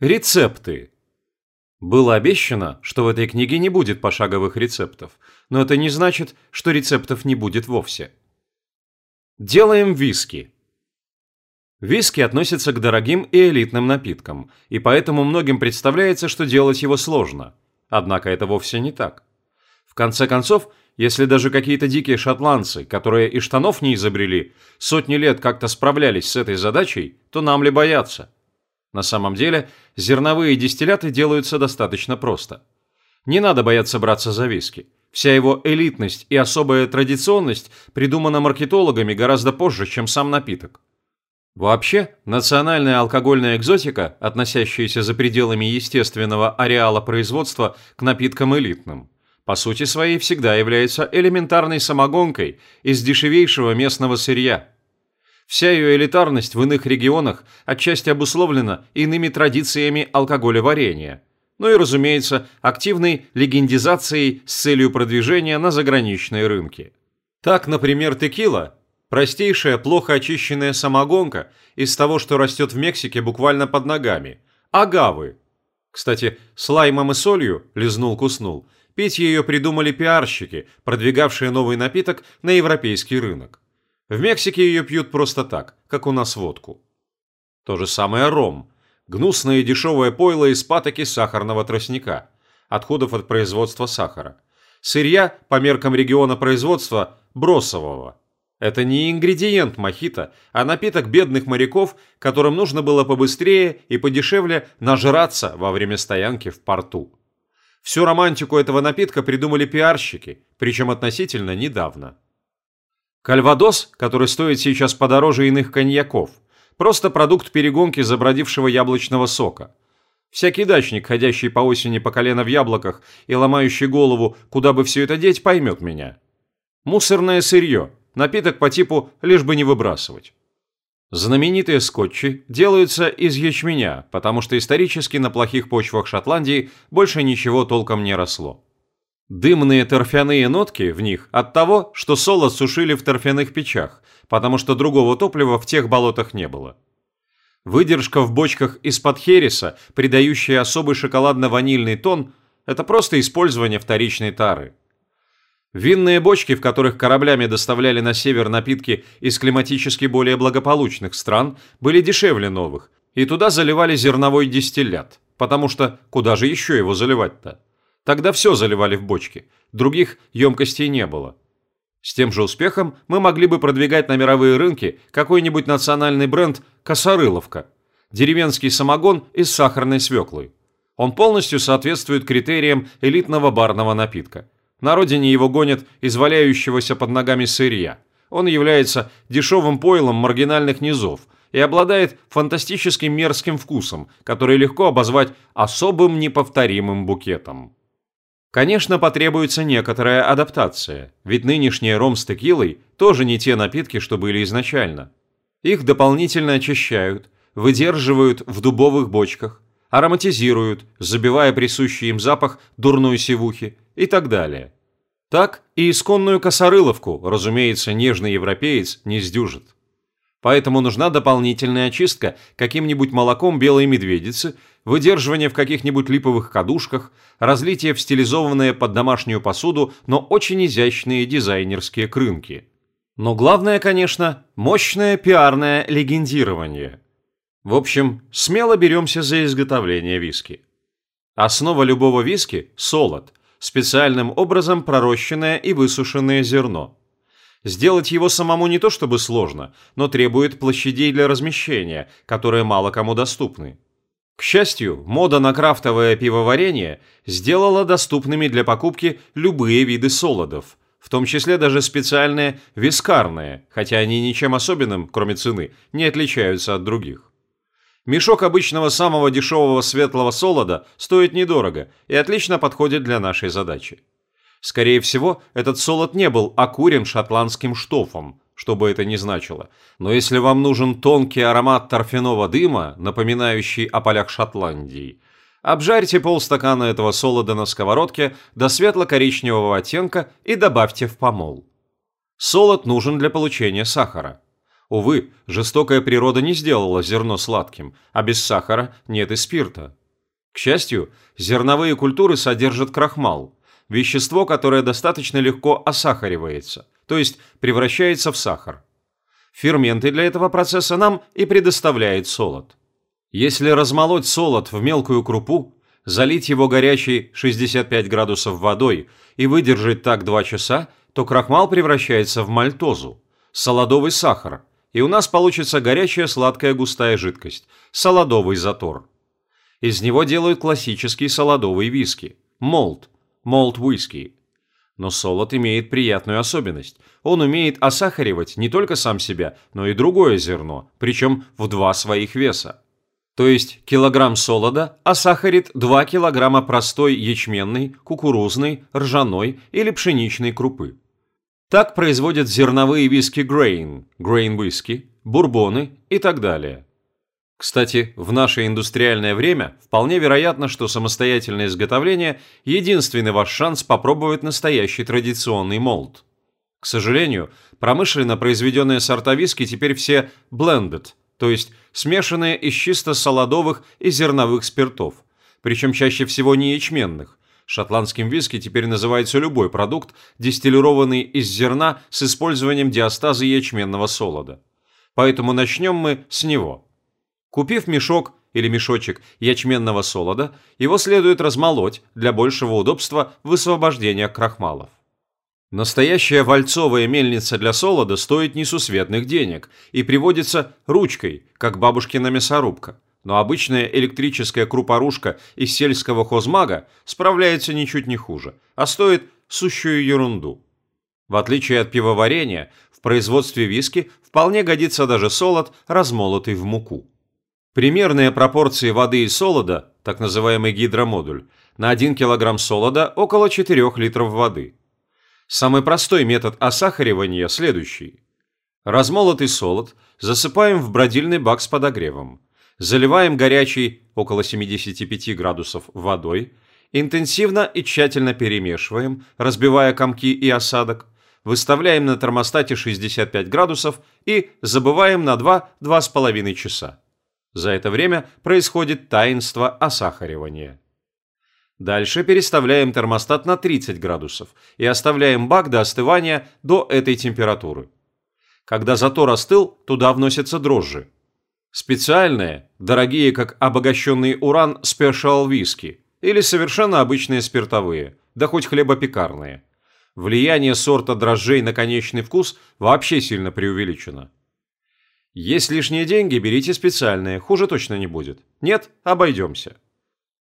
Рецепты. Было обещано, что в этой книге не будет пошаговых рецептов, но это не значит, что рецептов не будет вовсе. Делаем виски. Виски относится к дорогим и элитным напиткам, и поэтому многим представляется, что делать его сложно. Однако это вовсе не так. В конце концов, если даже какие-то дикие шотландцы, которые и штанов не изобрели, сотни лет как-то справлялись с этой задачей, то нам ли бояться? На самом деле, зерновые дистилляты делаются достаточно просто. Не надо бояться браться за виски. Вся его элитность и особая традиционность придумана маркетологами гораздо позже, чем сам напиток. Вообще, национальная алкогольная экзотика, относящаяся за пределами естественного ареала производства к напиткам элитным, по сути своей всегда является элементарной самогонкой из дешевейшего местного сырья – Вся ее элитарность в иных регионах отчасти обусловлена иными традициями алкоголеварения, ну и, разумеется, активной легендизацией с целью продвижения на заграничные рынки. Так, например, текила – простейшая, плохо очищенная самогонка из того, что растет в Мексике буквально под ногами, агавы. Кстати, с лаймом и солью, лизнул-куснул, пить ее придумали пиарщики, продвигавшие новый напиток на европейский рынок. В Мексике ее пьют просто так, как у нас водку. То же самое ром. Гнусное и дешевое пойло из патоки сахарного тростника. Отходов от производства сахара. Сырья, по меркам региона производства, бросового. Это не ингредиент мохито, а напиток бедных моряков, которым нужно было побыстрее и подешевле нажраться во время стоянки в порту. Всю романтику этого напитка придумали пиарщики, причем относительно недавно. Кальвадос, который стоит сейчас подороже иных коньяков, просто продукт перегонки забродившего яблочного сока. Всякий дачник, ходящий по осени по колено в яблоках и ломающий голову, куда бы все это деть, поймет меня. Мусорное сырье, напиток по типу «лишь бы не выбрасывать». Знаменитые скотчи делаются из ячменя, потому что исторически на плохих почвах Шотландии больше ничего толком не росло. Дымные торфяные нотки в них от того, что солод сушили в торфяных печах, потому что другого топлива в тех болотах не было. Выдержка в бочках из-под хереса, придающая особый шоколадно-ванильный тон, это просто использование вторичной тары. Винные бочки, в которых кораблями доставляли на север напитки из климатически более благополучных стран, были дешевле новых, и туда заливали зерновой дистиллят, потому что куда же еще его заливать-то? Тогда все заливали в бочки, других емкостей не было. С тем же успехом мы могли бы продвигать на мировые рынки какой-нибудь национальный бренд «Косорыловка» – деревенский самогон из сахарной свеклы. Он полностью соответствует критериям элитного барного напитка. На родине его гонят из валяющегося под ногами сырья. Он является дешевым пойлом маргинальных низов и обладает фантастическим мерзким вкусом, который легко обозвать особым неповторимым букетом. Конечно, потребуется некоторая адаптация, ведь нынешние ром с текилой тоже не те напитки, что были изначально. Их дополнительно очищают, выдерживают в дубовых бочках, ароматизируют, забивая присущий им запах дурной сивухи и так далее. Так и исконную косорыловку, разумеется, нежный европеец не сдюжит. Поэтому нужна дополнительная очистка каким-нибудь молоком белой медведицы, выдерживание в каких-нибудь липовых кадушках, разлитие в стилизованные под домашнюю посуду, но очень изящные дизайнерские крынки. Но главное, конечно, мощное пиарное легендирование. В общем, смело беремся за изготовление виски. Основа любого виски – солод, специальным образом пророщенное и высушенное зерно – Сделать его самому не то чтобы сложно, но требует площадей для размещения, которые мало кому доступны. К счастью, мода на крафтовое пивоварение сделала доступными для покупки любые виды солодов, в том числе даже специальные вискарные, хотя они ничем особенным, кроме цены, не отличаются от других. Мешок обычного самого дешевого светлого солода стоит недорого и отлично подходит для нашей задачи. Скорее всего, этот солод не был окурен шотландским штофом, что бы это ни значило. Но если вам нужен тонкий аромат торфяного дыма, напоминающий о полях Шотландии, обжарьте полстакана этого солода на сковородке до светло-коричневого оттенка и добавьте в помол. Солод нужен для получения сахара. Увы, жестокая природа не сделала зерно сладким, а без сахара нет и спирта. К счастью, зерновые культуры содержат крахмал, вещество, которое достаточно легко осахаривается, то есть превращается в сахар. Ферменты для этого процесса нам и предоставляет солод. Если размолоть солод в мелкую крупу, залить его горячей 65 градусов водой и выдержать так 2 часа, то крахмал превращается в мальтозу, солодовый сахар, и у нас получится горячая сладкая густая жидкость – солодовый затор. Из него делают классический солодовый виски – молт, молт-виски. Но солод имеет приятную особенность. Он умеет осахаривать не только сам себя, но и другое зерно, причем в два своих веса. То есть килограмм солода осахарит 2 килограмма простой ячменной, кукурузной, ржаной или пшеничной крупы. Так производят зерновые виски Grain, Grain Whisky, бурбоны и так далее. Кстати, в наше индустриальное время вполне вероятно, что самостоятельное изготовление – единственный ваш шанс попробовать настоящий традиционный молд. К сожалению, промышленно произведенные сорта виски теперь все blended, то есть смешанные из чисто солодовых и зерновых спиртов, причем чаще всего не ячменных. Шотландским виски теперь называется любой продукт, дистиллированный из зерна с использованием диастаза ячменного солода. Поэтому начнем мы с него. Купив мешок или мешочек ячменного солода, его следует размолоть для большего удобства высвобождения крахмалов. Настоящая вальцовая мельница для солода стоит несусветных денег и приводится ручкой, как бабушкина мясорубка. Но обычная электрическая крупорушка из сельского хозмага справляется ничуть не хуже, а стоит сущую ерунду. В отличие от пивоварения, в производстве виски вполне годится даже солод, размолотый в муку. Примерные пропорции воды и солода, так называемый гидромодуль, на 1 кг солода около 4 литров воды – Самый простой метод осахаривания следующий. Размолотый солод засыпаем в бродильный бак с подогревом. Заливаем горячий, около 75 градусов, водой. Интенсивно и тщательно перемешиваем, разбивая комки и осадок. Выставляем на термостате 65 градусов и забываем на 2-2,5 часа. За это время происходит таинство осахаривания. Дальше переставляем термостат на 30 градусов и оставляем бак до остывания до этой температуры. Когда затор остыл, туда вносятся дрожжи. Специальные, дорогие как обогащенный уран спешал виски или совершенно обычные спиртовые, да хоть хлебопекарные. Влияние сорта дрожжей на конечный вкус вообще сильно преувеличено. Есть лишние деньги, берите специальные, хуже точно не будет. Нет, обойдемся.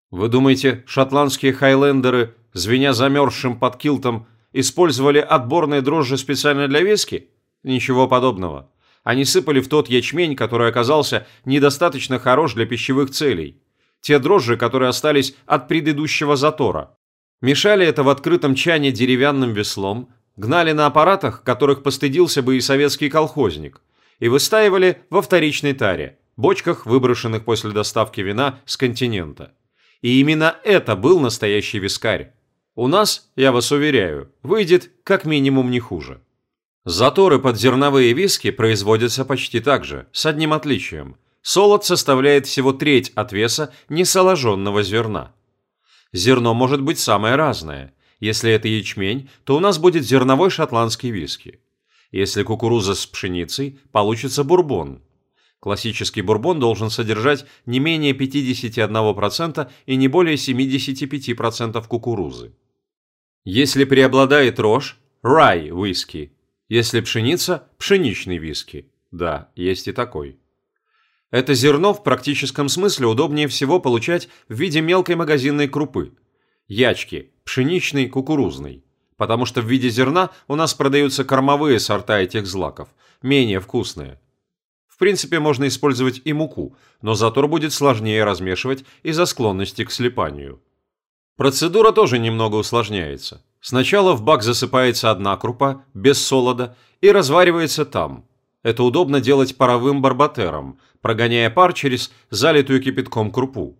Вы думаете, шотландские хайлендеры, звеня замерзшим под килтом, использовали отборные дрожжи специально для виски? Ничего подобного. Они сыпали в тот ячмень, который оказался недостаточно хорош для пищевых целей. Те дрожжи, которые остались от предыдущего затора. Мешали это в открытом чане деревянным веслом, гнали на аппаратах, которых постыдился бы и советский колхозник, и выстаивали во вторичной таре, бочках, выброшенных после доставки вина с континента. И именно это был настоящий вискарь. У нас, я вас уверяю, выйдет как минимум не хуже. Заторы под зерновые виски производятся почти так же, с одним отличием. Солод составляет всего треть от веса несоложенного зерна. Зерно может быть самое разное. Если это ячмень, то у нас будет зерновой шотландский виски. Если кукуруза с пшеницей, получится бурбон. Классический бурбон должен содержать не менее 51% и не более 75% кукурузы. Если преобладает рожь – рай виски. Если пшеница – пшеничный виски. Да, есть и такой. Это зерно в практическом смысле удобнее всего получать в виде мелкой магазинной крупы. Ячки – пшеничный, кукурузный. Потому что в виде зерна у нас продаются кормовые сорта этих злаков, менее вкусные – в принципе, можно использовать и муку, но затор будет сложнее размешивать из-за склонности к слипанию. Процедура тоже немного усложняется. Сначала в бак засыпается одна крупа, без солода, и разваривается там. Это удобно делать паровым барбатером, прогоняя пар через залитую кипятком крупу.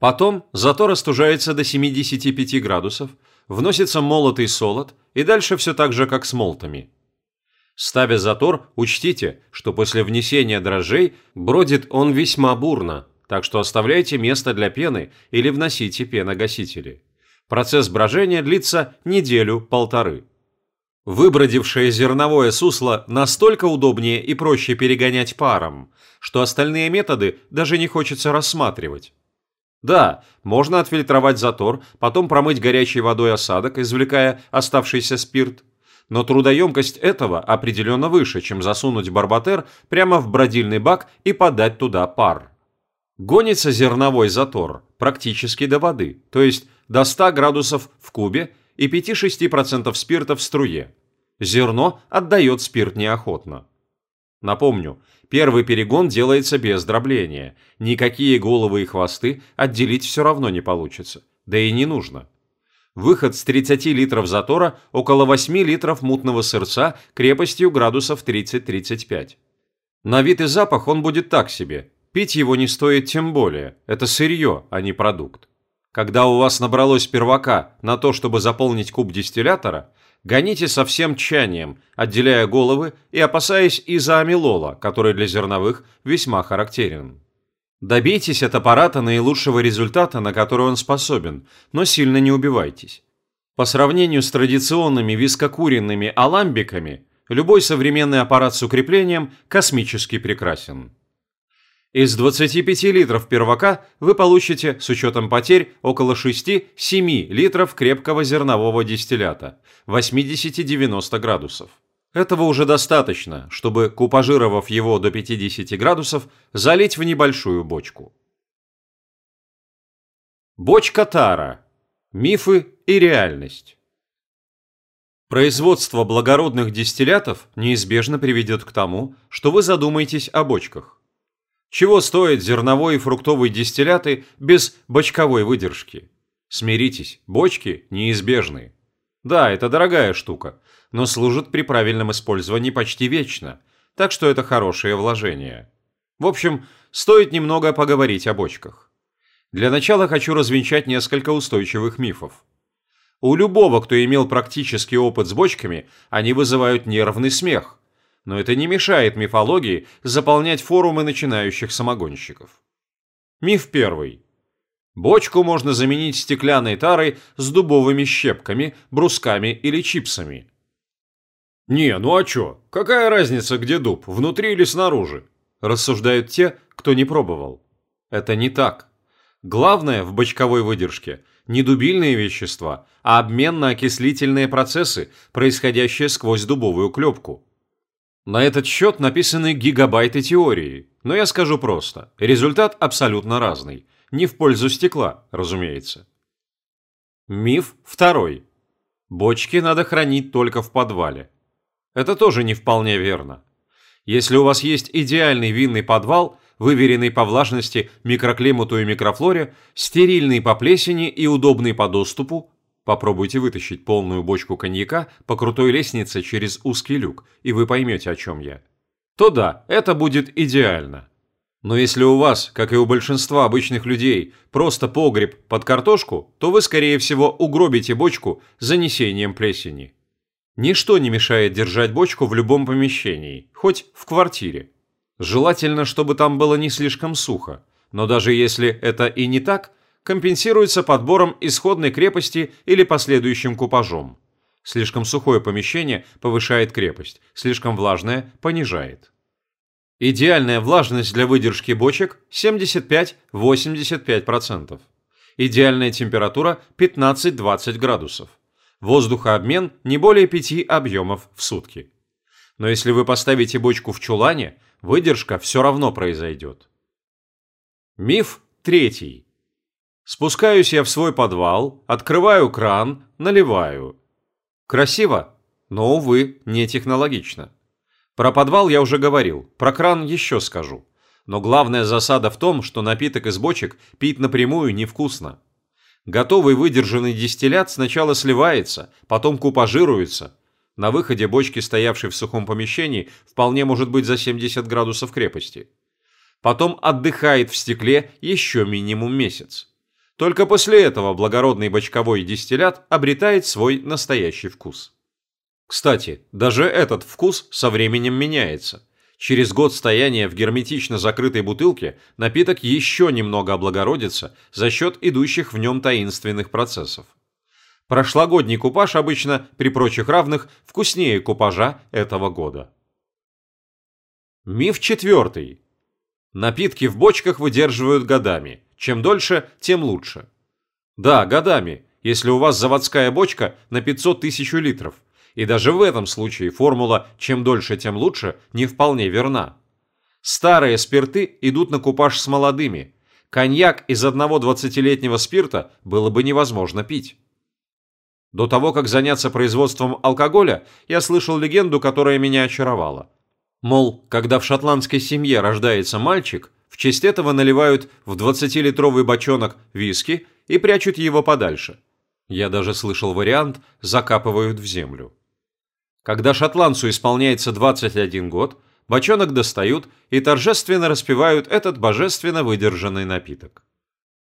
Потом затор остужается до 75 градусов, вносится молотый солод, и дальше все так же, как с молотами – Ставя затор, учтите, что после внесения дрожжей бродит он весьма бурно, так что оставляйте место для пены или вносите пеногасители. Процесс брожения длится неделю-полторы. Выбродившее зерновое сусло настолько удобнее и проще перегонять паром, что остальные методы даже не хочется рассматривать. Да, можно отфильтровать затор, потом промыть горячей водой осадок, извлекая оставшийся спирт. Но трудоемкость этого определенно выше, чем засунуть барбатер прямо в бродильный бак и подать туда пар. Гонится зерновой затор практически до воды, то есть до 100 градусов в кубе и 5-6% спирта в струе. Зерно отдает спирт неохотно. Напомню, первый перегон делается без дробления. Никакие головы и хвосты отделить все равно не получится. Да и не нужно. Выход с 30 литров затора около 8 литров мутного сырца крепостью градусов 30-35. На вид и запах он будет так себе. Пить его не стоит тем более. Это сырье, а не продукт. Когда у вас набралось первака на то, чтобы заполнить куб дистиллятора, гоните со всем тчанием, отделяя головы и опасаясь изоамилола, который для зерновых весьма характерен. Добейтесь от аппарата наилучшего результата, на который он способен, но сильно не убивайтесь. По сравнению с традиционными вискокуренными аламбиками, любой современный аппарат с укреплением космически прекрасен. Из 25 литров первака вы получите, с учетом потерь, около 6-7 литров крепкого зернового дистиллята 80-90 градусов. Этого уже достаточно, чтобы, купажировав его до 50 градусов, залить в небольшую бочку. Бочка Тара. Мифы и реальность. Производство благородных дистиллятов неизбежно приведет к тому, что вы задумаетесь о бочках. Чего стоит зерновой и фруктовый дистилляты без бочковой выдержки? Смиритесь, бочки неизбежны. Да, это дорогая штука, но служит при правильном использовании почти вечно, так что это хорошее вложение. В общем, стоит немного поговорить о бочках. Для начала хочу развенчать несколько устойчивых мифов. У любого, кто имел практический опыт с бочками, они вызывают нервный смех – но это не мешает мифологии заполнять форумы начинающих самогонщиков. Миф первый. Бочку можно заменить стеклянной тарой с дубовыми щепками, брусками или чипсами. «Не, ну а чё? Какая разница, где дуб, внутри или снаружи?» Рассуждают те, кто не пробовал. Это не так. Главное в бочковой выдержке не дубильные вещества, а обменно-окислительные процессы, происходящие сквозь дубовую клепку. На этот счет написаны гигабайты теории, но я скажу просто. Результат абсолютно разный. Не в пользу стекла, разумеется. Миф второй. Бочки надо хранить только в подвале. Это тоже не вполне верно. Если у вас есть идеальный винный подвал, выверенный по влажности, микроклимату и микрофлоре, стерильный по плесени и удобный по доступу, Попробуйте вытащить полную бочку коньяка по крутой лестнице через узкий люк, и вы поймете, о чем я. То да, это будет идеально. Но если у вас, как и у большинства обычных людей, просто погреб под картошку, то вы, скорее всего, угробите бочку занесением плесени. Ничто не мешает держать бочку в любом помещении, хоть в квартире. Желательно, чтобы там было не слишком сухо, но даже если это и не так – компенсируется подбором исходной крепости или последующим купажом. Слишком сухое помещение повышает крепость, слишком влажное понижает. Идеальная влажность для выдержки бочек 75-85%. Идеальная температура 15-20 градусов. Воздухообмен не более 5 объемов в сутки. Но если вы поставите бочку в чулане, выдержка все равно произойдет. Миф третий. Спускаюсь я в свой подвал, открываю кран, наливаю. Красиво, но, увы, не технологично. Про подвал я уже говорил, про кран еще скажу. Но главная засада в том, что напиток из бочек пить напрямую невкусно. Готовый выдержанный дистиллят сначала сливается, потом купажируется. На выходе бочки, стоявшей в сухом помещении, вполне может быть за 70 градусов крепости. Потом отдыхает в стекле еще минимум месяц. Только после этого благородный бочковой дистиллят обретает свой настоящий вкус. Кстати, даже этот вкус со временем меняется. Через год стояния в герметично закрытой бутылке напиток еще немного облагородится за счет идущих в нем таинственных процессов. Прошлогодний купаж обычно, при прочих равных, вкуснее купажа этого года. Миф четвертый. Напитки в бочках выдерживают годами. Чем дольше, тем лучше. Да, годами, если у вас заводская бочка на 500 тысяч литров – и даже в этом случае формула «чем дольше, тем лучше» не вполне верна. Старые спирты идут на купаж с молодыми. Коньяк из одного 20-летнего спирта было бы невозможно пить. До того, как заняться производством алкоголя, я слышал легенду, которая меня очаровала. Мол, когда в шотландской семье рождается мальчик, в честь этого наливают в 20-литровый бочонок виски и прячут его подальше. Я даже слышал вариант «закапывают в землю». Когда шотландцу исполняется 21 год, бочонок достают и торжественно распивают этот божественно выдержанный напиток.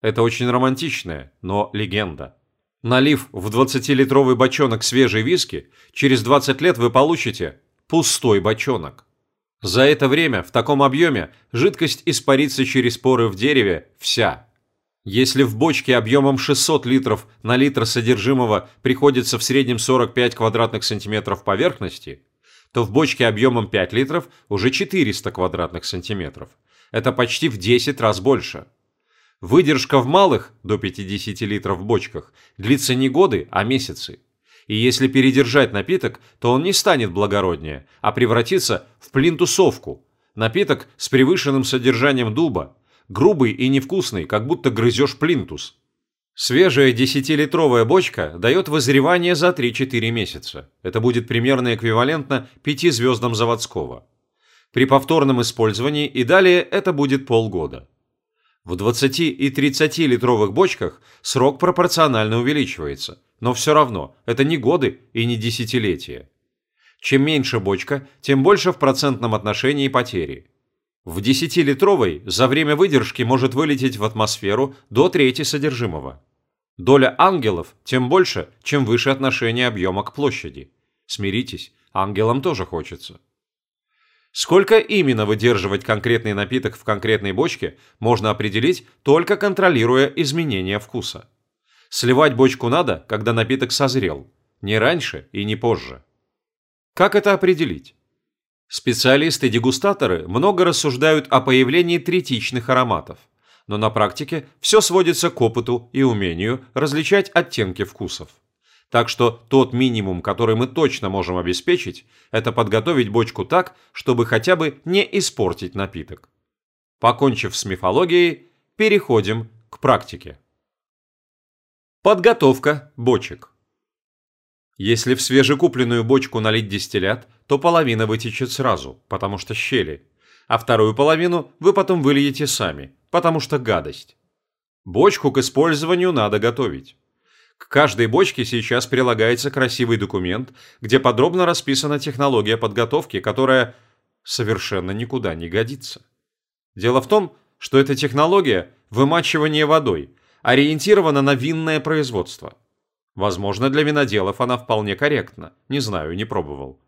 Это очень романтичная, но легенда. Налив в 20-литровый бочонок свежей виски, через 20 лет вы получите пустой бочонок. За это время в таком объеме жидкость испарится через поры в дереве вся. Если в бочке объемом 600 литров на литр содержимого приходится в среднем 45 квадратных сантиметров поверхности, то в бочке объемом 5 литров уже 400 квадратных сантиметров. Это почти в 10 раз больше. Выдержка в малых, до 50 литров в бочках, длится не годы, а месяцы. И если передержать напиток, то он не станет благороднее, а превратится в плинтусовку. Напиток с превышенным содержанием дуба, грубый и невкусный, как будто грызешь плинтус. Свежая 10-литровая бочка дает вызревание за 3-4 месяца. Это будет примерно эквивалентно 5 звездам заводского. При повторном использовании и далее это будет полгода. В 20 и 30 литровых бочках срок пропорционально увеличивается, но все равно это не годы и не десятилетия. Чем меньше бочка, тем больше в процентном отношении потери. В 10-литровой за время выдержки может вылететь в атмосферу до трети содержимого. Доля ангелов тем больше, чем выше отношение объема к площади. Смиритесь, ангелам тоже хочется. Сколько именно выдерживать конкретный напиток в конкретной бочке, можно определить, только контролируя изменения вкуса. Сливать бочку надо, когда напиток созрел, не раньше и не позже. Как это определить? Специалисты-дегустаторы много рассуждают о появлении третичных ароматов, но на практике все сводится к опыту и умению различать оттенки вкусов. Так что тот минимум, который мы точно можем обеспечить, это подготовить бочку так, чтобы хотя бы не испортить напиток. Покончив с мифологией, переходим к практике. Подготовка бочек. Если в свежекупленную бочку налить дистиллят, то половина вытечет сразу, потому что щели, а вторую половину вы потом выльете сами, потому что гадость. Бочку к использованию надо готовить. К каждой бочке сейчас прилагается красивый документ, где подробно расписана технология подготовки, которая совершенно никуда не годится. Дело в том, что эта технология – вымачивание водой, ориентирована на винное производство – Возможно, для виноделов она вполне корректна, не знаю, не пробовал.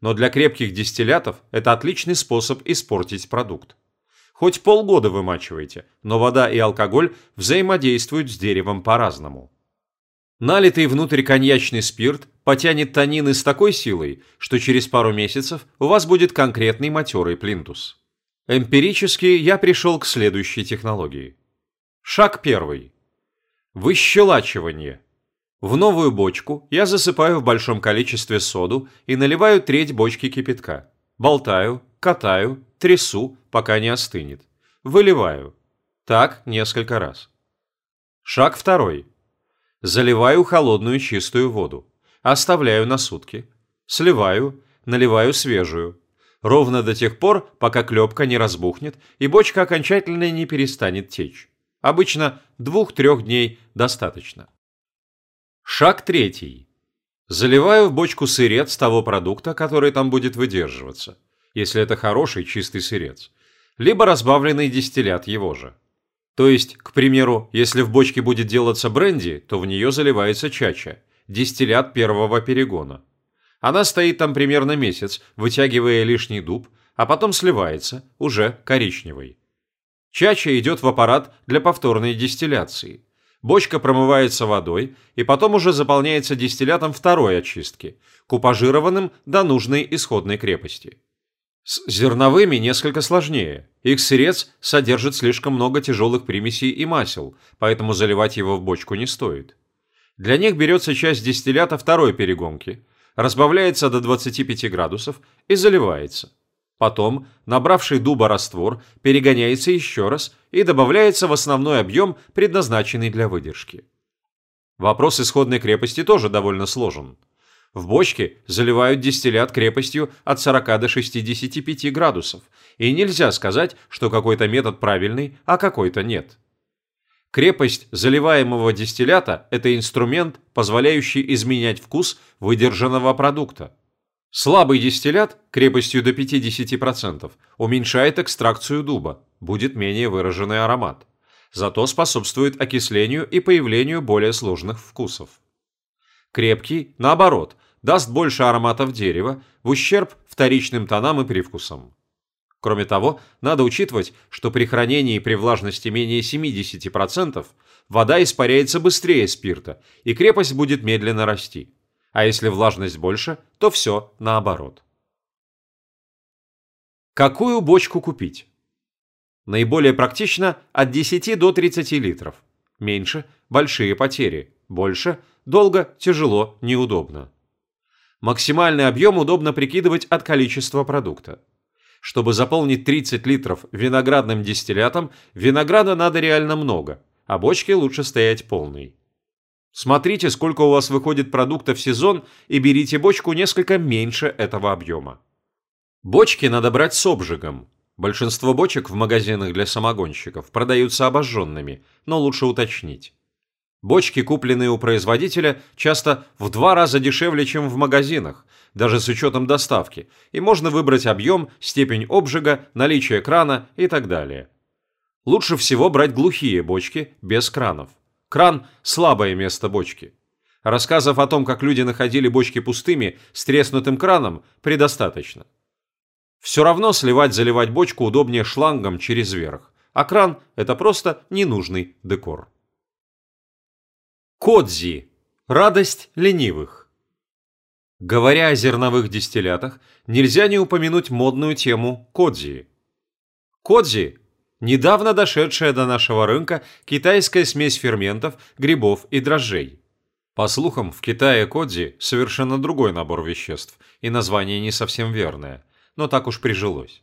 Но для крепких дистиллятов это отличный способ испортить продукт. Хоть полгода вымачивайте, но вода и алкоголь взаимодействуют с деревом по-разному. Налитый внутрь коньячный спирт потянет танины с такой силой, что через пару месяцев у вас будет конкретный матерый плинтус. Эмпирически я пришел к следующей технологии. Шаг первый. Выщелачивание – в новую бочку я засыпаю в большом количестве соду и наливаю треть бочки кипятка. Болтаю, катаю, трясу, пока не остынет. Выливаю. Так несколько раз. Шаг второй. Заливаю холодную чистую воду. Оставляю на сутки. Сливаю, наливаю свежую. Ровно до тех пор, пока клепка не разбухнет и бочка окончательно не перестанет течь. Обычно двух-трех дней достаточно. Шаг третий. Заливаю в бочку сырец того продукта, который там будет выдерживаться, если это хороший чистый сырец, либо разбавленный дистиллят его же. То есть, к примеру, если в бочке будет делаться бренди, то в нее заливается чача, дистиллят первого перегона. Она стоит там примерно месяц, вытягивая лишний дуб, а потом сливается, уже коричневой. Чача идет в аппарат для повторной дистилляции. Бочка промывается водой и потом уже заполняется дистиллятом второй очистки, купажированным до нужной исходной крепости. С зерновыми несколько сложнее. Их сырец содержит слишком много тяжелых примесей и масел, поэтому заливать его в бочку не стоит. Для них берется часть дистиллята второй перегонки, разбавляется до 25 градусов и заливается. Потом набравший дуба раствор перегоняется еще раз и добавляется в основной объем, предназначенный для выдержки. Вопрос исходной крепости тоже довольно сложен. В бочке заливают дистиллят крепостью от 40 до 65 градусов, и нельзя сказать, что какой-то метод правильный, а какой-то нет. Крепость заливаемого дистиллята – это инструмент, позволяющий изменять вкус выдержанного продукта. Слабый дистиллят крепостью до 50% уменьшает экстракцию дуба, будет менее выраженный аромат. Зато способствует окислению и появлению более сложных вкусов. Крепкий, наоборот, даст больше ароматов дерева в ущерб вторичным тонам и привкусам. Кроме того, надо учитывать, что при хранении при влажности менее 70% вода испаряется быстрее спирта, и крепость будет медленно расти а если влажность больше, то все наоборот. Какую бочку купить? Наиболее практично от 10 до 30 литров. Меньше – большие потери. Больше – долго, тяжело, неудобно. Максимальный объем удобно прикидывать от количества продукта. Чтобы заполнить 30 литров виноградным дистиллятом, винограда надо реально много, а бочке лучше стоять полной. Смотрите, сколько у вас выходит продукта в сезон и берите бочку несколько меньше этого объема. Бочки надо брать с обжигом. Большинство бочек в магазинах для самогонщиков продаются обожженными, но лучше уточнить. Бочки, купленные у производителя, часто в два раза дешевле, чем в магазинах, даже с учетом доставки, и можно выбрать объем, степень обжига, наличие крана и так далее. Лучше всего брать глухие бочки без кранов. Кран – слабое место бочки. Рассказов о том, как люди находили бочки пустыми с треснутым краном, предостаточно. Все равно сливать-заливать бочку удобнее шлангом через верх, а кран – это просто ненужный декор. Кодзи – радость ленивых. Говоря о зерновых дистиллятах, нельзя не упомянуть модную тему кодзи. Кодзи недавно дошедшая до нашего рынка китайская смесь ферментов, грибов и дрожжей. По слухам, в Китае кодзи совершенно другой набор веществ, и название не совсем верное, но так уж прижилось.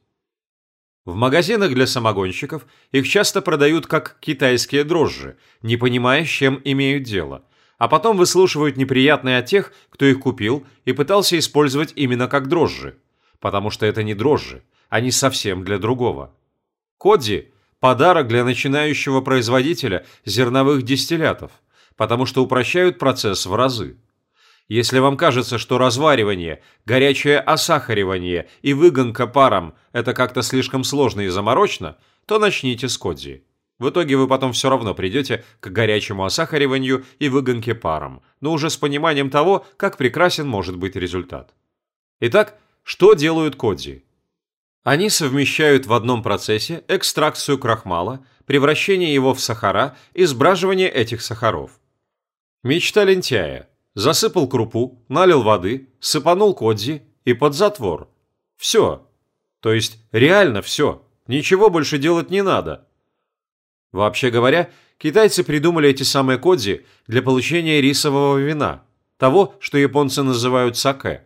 В магазинах для самогонщиков их часто продают как китайские дрожжи, не понимая, с чем имеют дело, а потом выслушивают неприятные от тех, кто их купил и пытался использовать именно как дрожжи, потому что это не дрожжи, они совсем для другого. Кодзи – подарок для начинающего производителя зерновых дистиллятов, потому что упрощают процесс в разы. Если вам кажется, что разваривание, горячее осахаривание и выгонка паром – это как-то слишком сложно и заморочно, то начните с Кодзи. В итоге вы потом все равно придете к горячему осахариванию и выгонке паром, но уже с пониманием того, как прекрасен может быть результат. Итак, что делают Кодзи? Они совмещают в одном процессе экстракцию крахмала, превращение его в сахара и сбраживание этих сахаров. Мечта лентяя. Засыпал крупу, налил воды, сыпанул кодзи и под затвор. Все. То есть реально все. Ничего больше делать не надо. Вообще говоря, китайцы придумали эти самые кодзи для получения рисового вина, того, что японцы называют саке.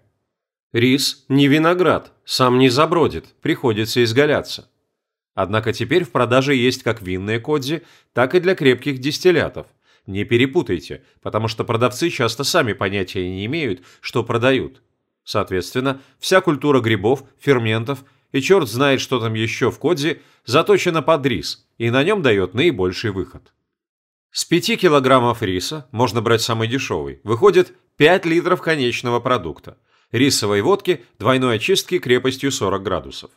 Рис не виноград, сам не забродит, приходится изгаляться. Однако теперь в продаже есть как винные кодзи, так и для крепких дистиллятов. Не перепутайте, потому что продавцы часто сами понятия не имеют, что продают. Соответственно, вся культура грибов, ферментов и черт знает, что там еще в кодзе, заточена под рис, и на нем дает наибольший выход. С 5 килограммов риса, можно брать самый дешевый, выходит 5 литров конечного продукта – рисовой водки двойной очистки крепостью 40 градусов.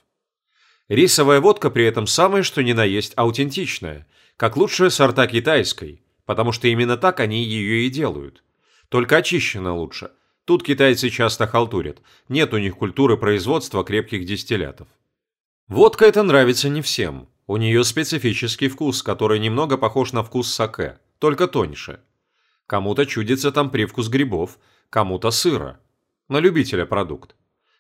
Рисовая водка при этом самое что ни на есть аутентичная, как лучшие сорта китайской, потому что именно так они ее и делают. Только очищена лучше. Тут китайцы часто халтурят, нет у них культуры производства крепких дистиллятов. Водка это нравится не всем. У нее специфический вкус, который немного похож на вкус саке, только тоньше. Кому-то чудится там привкус грибов, кому-то сыра. На любителя продукт.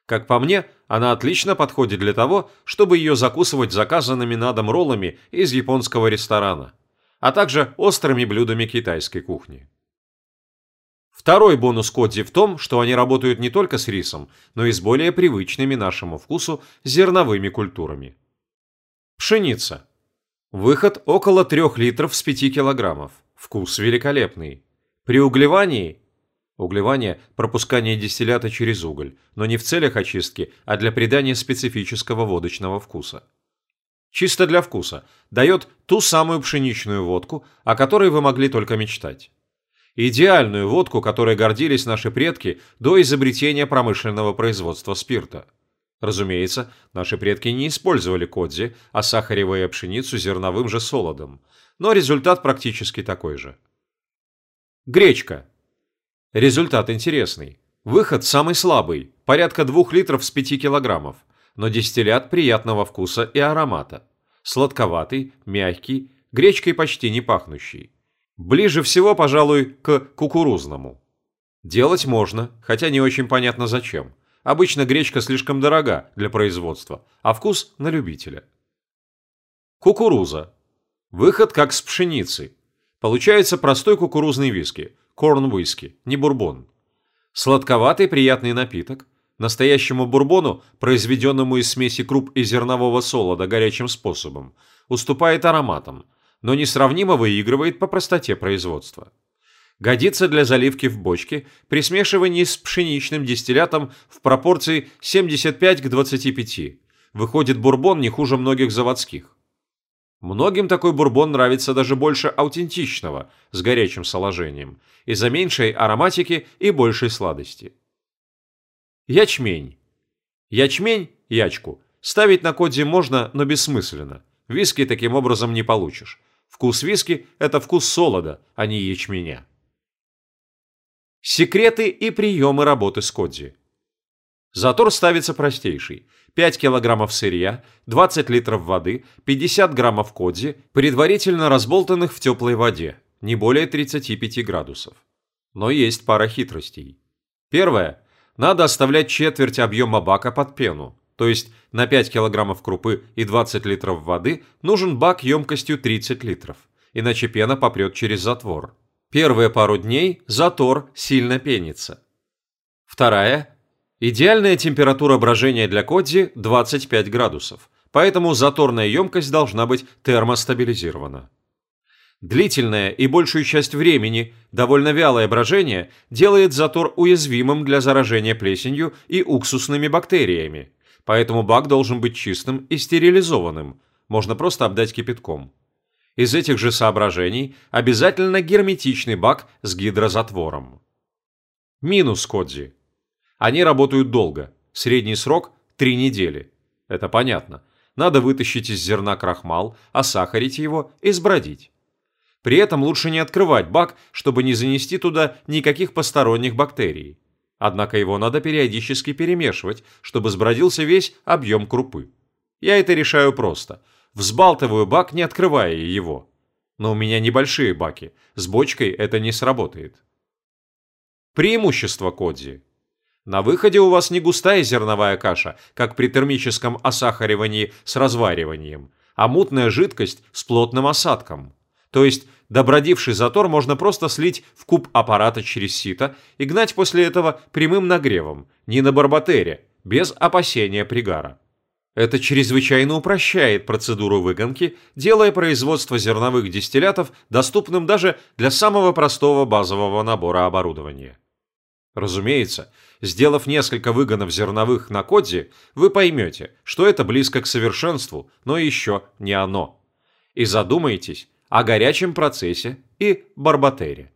Как по мне, она отлично подходит для того, чтобы ее закусывать заказанными на дом роллами из японского ресторана, а также острыми блюдами китайской кухни. Второй бонус Кодзи в том, что они работают не только с рисом, но и с более привычными нашему вкусу зерновыми культурами. Пшеница. Выход около 3 литров с 5 килограммов. Вкус великолепный. При углевании Углевание – пропускание дистиллята через уголь, но не в целях очистки, а для придания специфического водочного вкуса. Чисто для вкуса. Дает ту самую пшеничную водку, о которой вы могли только мечтать. Идеальную водку, которой гордились наши предки до изобретения промышленного производства спирта. Разумеется, наши предки не использовали кодзи, осахаривая пшеницу зерновым же солодом, но результат практически такой же. Гречка. Результат интересный. Выход самый слабый, порядка 2 литров с 5 килограммов, но дистиллят приятного вкуса и аромата. Сладковатый, мягкий, гречкой почти не пахнущий. Ближе всего, пожалуй, к кукурузному. Делать можно, хотя не очень понятно зачем. Обычно гречка слишком дорога для производства, а вкус на любителя. Кукуруза. Выход как с пшеницы. Получается простой кукурузный виски, корн-виски, не бурбон. Сладковатый приятный напиток. Настоящему бурбону, произведенному из смеси круп и зернового солода горячим способом, уступает ароматом, но несравнимо выигрывает по простоте производства. Годится для заливки в бочке при смешивании с пшеничным дистиллятом в пропорции 75 к 25. Выходит бурбон не хуже многих заводских. Многим такой бурбон нравится даже больше аутентичного, с горячим соложением, из-за меньшей ароматики и большей сладости. Ячмень. Ячмень, ячку, ставить на коде можно, но бессмысленно. Виски таким образом не получишь. Вкус виски – это вкус солода, а не ячменя. Секреты и приемы работы с Кодзи. Затор ставится простейший. 5 кг сырья, 20 литров воды, 50 граммов кодзи, предварительно разболтанных в теплой воде, не более 35 градусов. Но есть пара хитростей. Первое. Надо оставлять четверть объема бака под пену, то есть на 5 кг крупы и 20 литров воды нужен бак емкостью 30 литров, иначе пена попрет через затвор. Первые пару дней затор сильно пенится. Вторая. Идеальная температура брожения для кодзи 25 градусов, поэтому заторная емкость должна быть термостабилизирована. Длительное и большую часть времени довольно вялое брожение делает затор уязвимым для заражения плесенью и уксусными бактериями, поэтому бак должен быть чистым и стерилизованным, можно просто обдать кипятком. Из этих же соображений обязательно герметичный бак с гидрозатвором. Минус Кодзи. Они работают долго, средний срок – 3 недели. Это понятно. Надо вытащить из зерна крахмал, осахарить его и сбродить. При этом лучше не открывать бак, чтобы не занести туда никаких посторонних бактерий. Однако его надо периодически перемешивать, чтобы сбродился весь объем крупы. Я это решаю просто. Взбалтываю бак, не открывая его. Но у меня небольшие баки, с бочкой это не сработает. Преимущество Кодзи. На выходе у вас не густая зерновая каша, как при термическом осахаривании с развариванием, а мутная жидкость с плотным осадком. То есть добродивший затор можно просто слить в куб аппарата через сито и гнать после этого прямым нагревом, не на барбатере, без опасения пригара. Это чрезвычайно упрощает процедуру выгонки, делая производство зерновых дистиллятов доступным даже для самого простого базового набора оборудования. Разумеется, сделав несколько выгонов зерновых на коде, вы поймете, что это близко к совершенству, но еще не оно. И задумаетесь, о горячем процессе и барбатере.